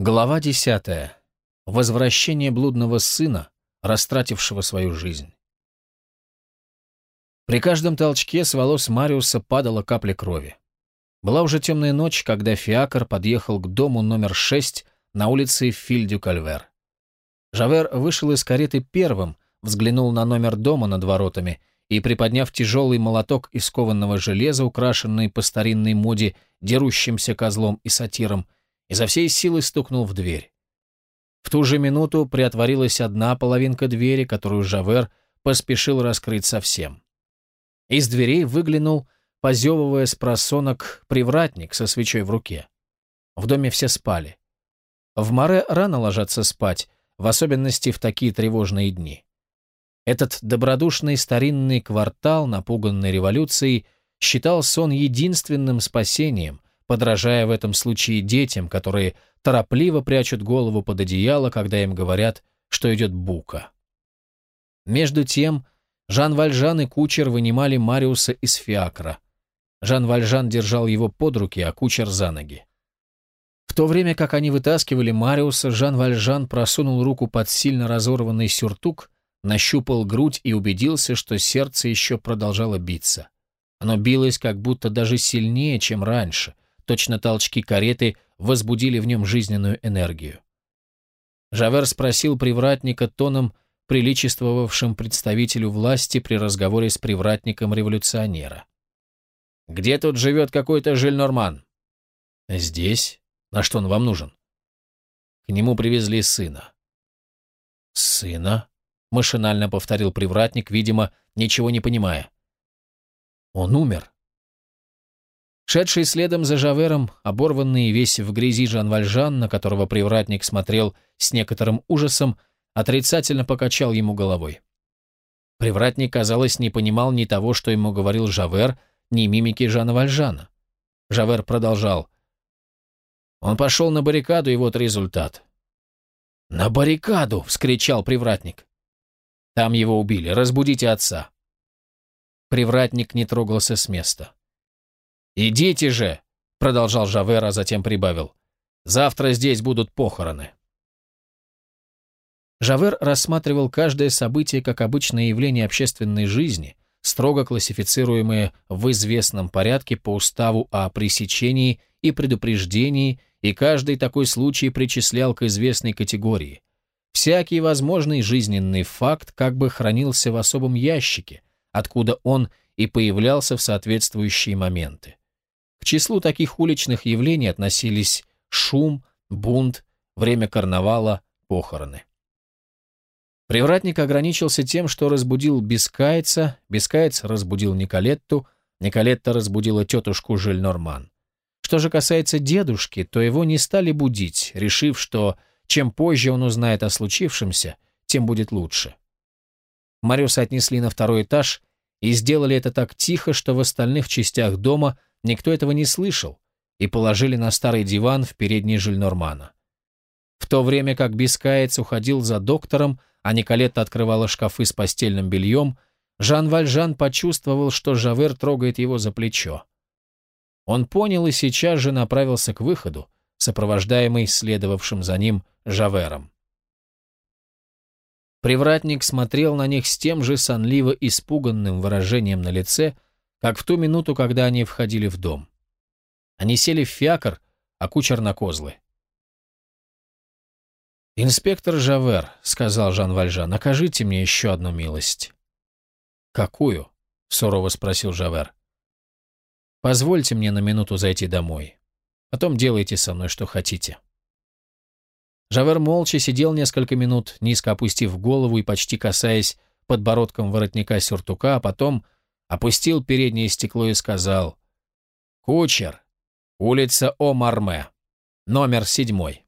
Глава десятая. Возвращение блудного сына, растратившего свою жизнь. При каждом толчке с волос Мариуса падала капля крови. Была уже темная ночь, когда Фиакр подъехал к дому номер 6 на улице Фильдю-Кальвер. Жавер вышел из кареты первым, взглянул на номер дома над воротами и, приподняв тяжелый молоток из кованного железа, украшенный по старинной моде дерущимся козлом и сатиром, изо всей силы стукнул в дверь. В ту же минуту приотворилась одна половинка двери, которую Жавер поспешил раскрыть совсем. Из дверей выглянул, позевывая с просонок, привратник со свечой в руке. В доме все спали. В море рано ложатся спать, в особенности в такие тревожные дни. Этот добродушный старинный квартал, напуганный революцией, считал сон единственным спасением, подражая в этом случае детям, которые торопливо прячут голову под одеяло, когда им говорят, что идет бука. Между тем, Жан Вальжан и кучер вынимали Мариуса из фиакра. Жан Вальжан держал его под руки, а кучер за ноги. В то время как они вытаскивали Мариуса, Жан Вальжан просунул руку под сильно разорванный сюртук, нащупал грудь и убедился, что сердце еще продолжало биться. Оно билось как будто даже сильнее, чем раньше. Точно толчки кареты возбудили в нем жизненную энергию. Жавер спросил привратника тоном, приличествовавшим представителю власти при разговоре с привратником революционера. «Где тут живет какой-то Жильнорман?» «Здесь. На что он вам нужен?» К нему привезли сына. «Сына?» — машинально повторил привратник, видимо, ничего не понимая. «Он умер». Шедший следом за Жавером, оборванный весь в грязи Жан Вальжан, на которого привратник смотрел с некоторым ужасом, отрицательно покачал ему головой. Привратник, казалось, не понимал ни того, что ему говорил Жавер, ни мимики Жана Вальжана. Жавер продолжал. Он пошел на баррикаду, и вот результат. «На баррикаду!» — вскричал привратник. «Там его убили. Разбудите отца». Привратник не трогался с места. «Идите же!» — продолжал Жавер, а затем прибавил. «Завтра здесь будут похороны». Жавер рассматривал каждое событие как обычное явление общественной жизни, строго классифицируемое в известном порядке по уставу о пресечении и предупреждении, и каждый такой случай причислял к известной категории. Всякий возможный жизненный факт как бы хранился в особом ящике, откуда он и появлялся в соответствующие моменты. К числу таких уличных явлений относились шум, бунт, время карнавала, похороны. Привратник ограничился тем, что разбудил Бескайца, Бескайц разбудил Николетту, Николетта разбудила тетушку Жильнорман. Что же касается дедушки, то его не стали будить, решив, что чем позже он узнает о случившемся, тем будет лучше. Мариуса отнесли на второй этаж и сделали это так тихо, что в остальных частях дома никто этого не слышал, и положили на старый диван в передней Жильнормана. В то время как Бескаец уходил за доктором, а Николетта открывала шкафы с постельным бельем, Жан Вальжан почувствовал, что Жавер трогает его за плечо. Он понял и сейчас же направился к выходу, сопровождаемый следовавшим за ним Жавером. Привратник смотрел на них с тем же сонливо испуганным выражением на лице, как в ту минуту, когда они входили в дом. Они сели в фиакр, а кучер на козлы. «Инспектор Жавер», — сказал Жан Вальжан, — «окажите мне еще одну милость». «Какую?» — сурово спросил Жавер. «Позвольте мне на минуту зайти домой. Потом делайте со мной, что хотите». Жавер молча сидел несколько минут, низко опустив голову и почти касаясь подбородком воротника сюртука, а потом опустил переднее стекло и сказал «Кучер, улица О-Марме, номер седьмой».